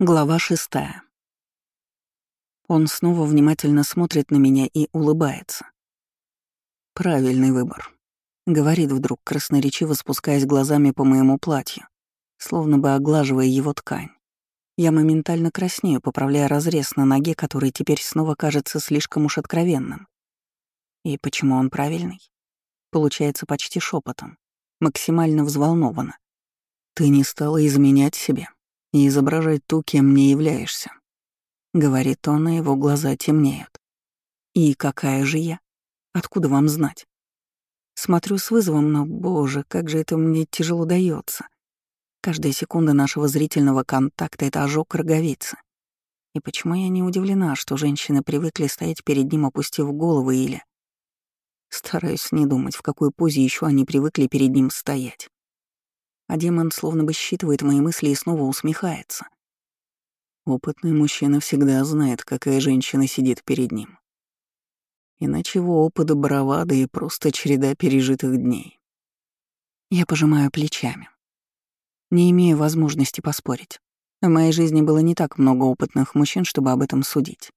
Глава шестая. Он снова внимательно смотрит на меня и улыбается. «Правильный выбор», — говорит вдруг, красноречиво спускаясь глазами по моему платью, словно бы оглаживая его ткань. Я моментально краснею, поправляя разрез на ноге, который теперь снова кажется слишком уж откровенным. И почему он правильный? Получается почти шепотом, максимально взволнованно. «Ты не стала изменять себе», и изображать ту, кем не являешься. Говорит он, и его глаза темнеют. И какая же я? Откуда вам знать? Смотрю с вызовом, но, боже, как же это мне тяжело дается. Каждая секунда нашего зрительного контакта — это ожог роговицы. И почему я не удивлена, что женщины привыкли стоять перед ним, опустив головы или... Стараюсь не думать, в какой позе еще они привыкли перед ним стоять а демон словно бы считывает мои мысли и снова усмехается. Опытный мужчина всегда знает, какая женщина сидит перед ним. Иначе его опыт бравада и просто череда пережитых дней. Я пожимаю плечами. Не имею возможности поспорить. В моей жизни было не так много опытных мужчин, чтобы об этом судить.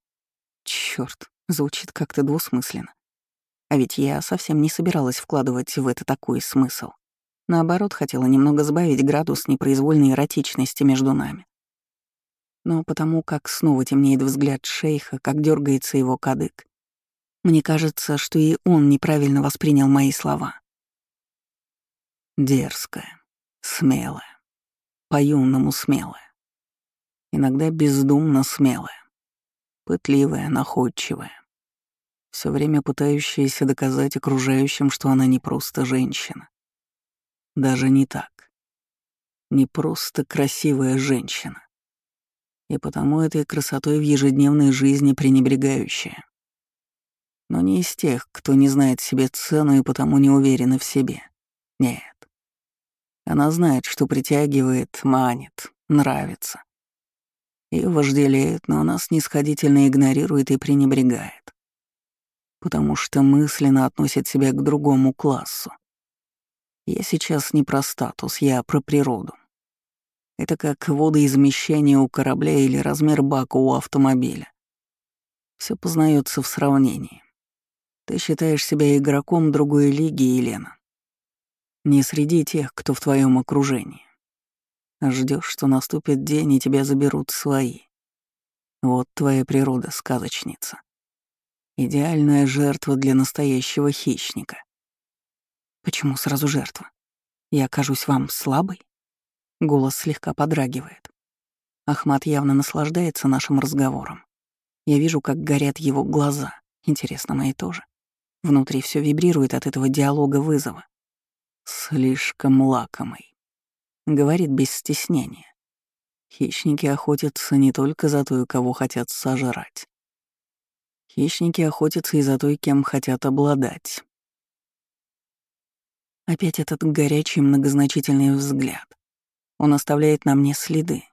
Чёрт, звучит как-то двусмысленно. А ведь я совсем не собиралась вкладывать в это такой смысл. Наоборот, хотела немного сбавить градус непроизвольной эротичности между нами. Но потому как снова темнеет взгляд шейха, как дергается его кадык, мне кажется, что и он неправильно воспринял мои слова. Дерзкая, смелая, по-юному смелая, иногда бездумно смелая, пытливая, находчивая, все время пытающаяся доказать окружающим, что она не просто женщина, даже не так. Не просто красивая женщина. И потому этой красотой в ежедневной жизни пренебрегающая. Но не из тех, кто не знает себе цену и потому не уверена в себе. Нет. Она знает, что притягивает, манит, нравится. И вожделеет, но она снисходительно игнорирует и пренебрегает. Потому что мысленно относит себя к другому классу. Я сейчас не про статус, я про природу. Это как водоизмещение у корабля или размер бака у автомобиля. Все познается в сравнении. Ты считаешь себя игроком другой лиги, Елена. Не среди тех, кто в твоем окружении. Ждешь, что наступит день, и тебя заберут свои. Вот твоя природа, сказочница. Идеальная жертва для настоящего хищника. Почему сразу жертва? Я окажусь вам слабой? Голос слегка подрагивает. Ахмат явно наслаждается нашим разговором. Я вижу, как горят его глаза. Интересно, мои тоже. Внутри все вибрирует от этого диалога вызова. «Слишком лакомый», — говорит без стеснения. Хищники охотятся не только за той, кого хотят сожрать. Хищники охотятся и за той, кем хотят обладать. Опять этот горячий многозначительный взгляд. Он оставляет на мне следы.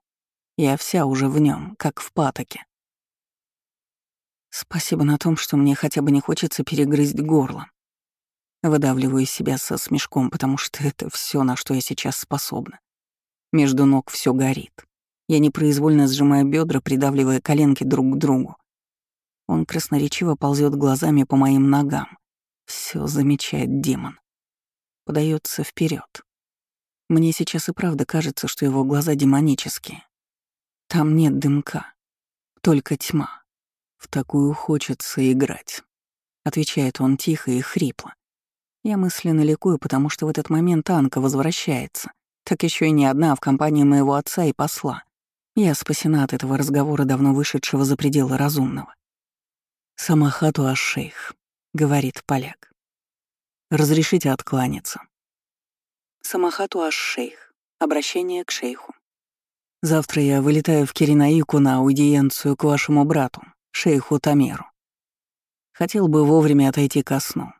Я вся уже в нем, как в патоке. Спасибо на том, что мне хотя бы не хочется перегрызть горло. Выдавливаю себя со смешком, потому что это все, на что я сейчас способна. Между ног все горит. Я непроизвольно сжимаю бедра, придавливая коленки друг к другу. Он красноречиво ползет глазами по моим ногам. Все замечает демон подается вперед. Мне сейчас и правда кажется, что его глаза демонические. Там нет дымка, только тьма. В такую хочется играть. Отвечает он тихо и хрипло. Я мысленно ликую, потому что в этот момент Анка возвращается. Так еще и не одна, а в компании моего отца и посла. Я спасена от этого разговора, давно вышедшего за пределы разумного. «Самахату аш-шейх», — говорит поляк. Разрешите откланяться. Самахату аш-шейх. Обращение к шейху. Завтра я вылетаю в Киринаику на аудиенцию к вашему брату, шейху Тамеру. Хотел бы вовремя отойти ко сну.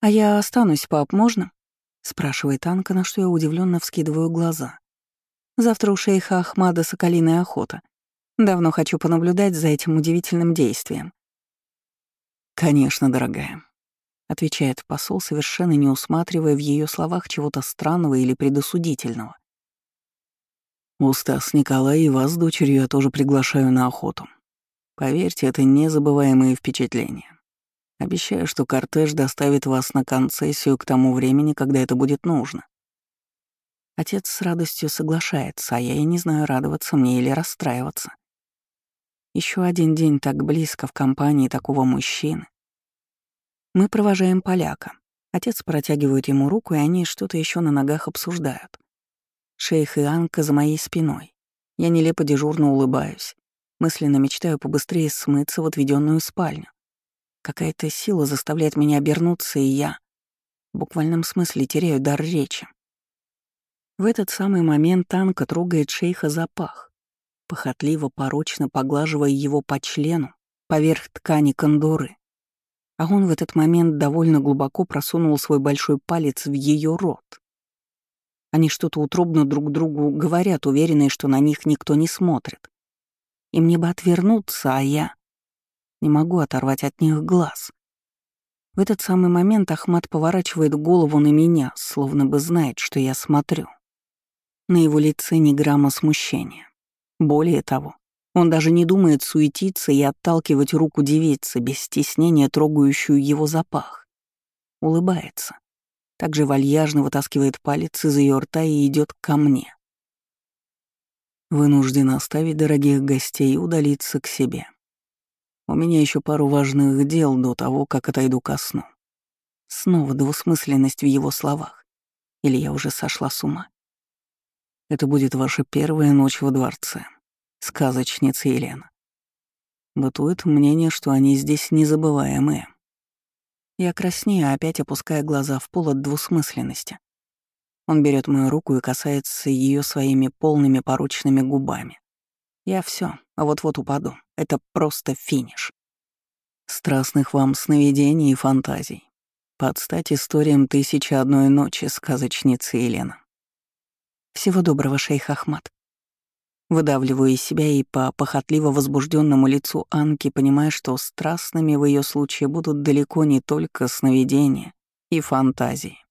«А я останусь, пап, можно?» — спрашивает Анка, на что я удивленно вскидываю глаза. «Завтра у шейха Ахмада соколиная охота. Давно хочу понаблюдать за этим удивительным действием». «Конечно, дорогая», — отвечает посол, совершенно не усматривая в ее словах чего-то странного или предосудительного. Устас Николай и вас с дочерью я тоже приглашаю на охоту. Поверьте, это незабываемые впечатления. Обещаю, что кортеж доставит вас на концессию к тому времени, когда это будет нужно. Отец с радостью соглашается, а я и не знаю, радоваться мне или расстраиваться. Еще один день так близко в компании такого мужчины. Мы провожаем поляка. Отец протягивает ему руку, и они что-то еще на ногах обсуждают. Шейх и Анка за моей спиной. Я нелепо дежурно улыбаюсь. Мысленно мечтаю побыстрее смыться в отведенную спальню. Какая-то сила заставляет меня обернуться, и я в буквальном смысле теряю дар речи. В этот самый момент Анка трогает шейха за пах, похотливо, порочно поглаживая его по члену поверх ткани кондоры. А он в этот момент довольно глубоко просунул свой большой палец в ее рот. Они что-то утробно друг другу говорят, уверенные, что на них никто не смотрит. И мне бы отвернуться, а я не могу оторвать от них глаз. В этот самый момент Ахмат поворачивает голову на меня, словно бы знает, что я смотрю. На его лице ни грамма смущения. Более того, он даже не думает суетиться и отталкивать руку девицы, без стеснения трогающую его запах. Улыбается. Также вальяжно вытаскивает палец из ее рта и идет ко мне. Вынужден оставить дорогих гостей и удалиться к себе. У меня еще пару важных дел до того, как отойду ко сну. Снова двусмысленность в его словах. Или я уже сошла с ума? Это будет ваша первая ночь во дворце сказочница Елена. Бытует мнение, что они здесь незабываемые. Я краснею, опять опуская глаза в пол от двусмысленности. Он берет мою руку и касается ее своими полными порочными губами. Я все, а вот-вот упаду. Это просто финиш. Страстных вам сновидений и фантазий. Под стать историям «Тысяча одной ночи» сказочницы Елена. Всего доброго, шейх Ахмад. Выдавливаю из себя и по похотливо возбужденному лицу Анки, понимая, что страстными в ее случае будут далеко не только сновидения и фантазии.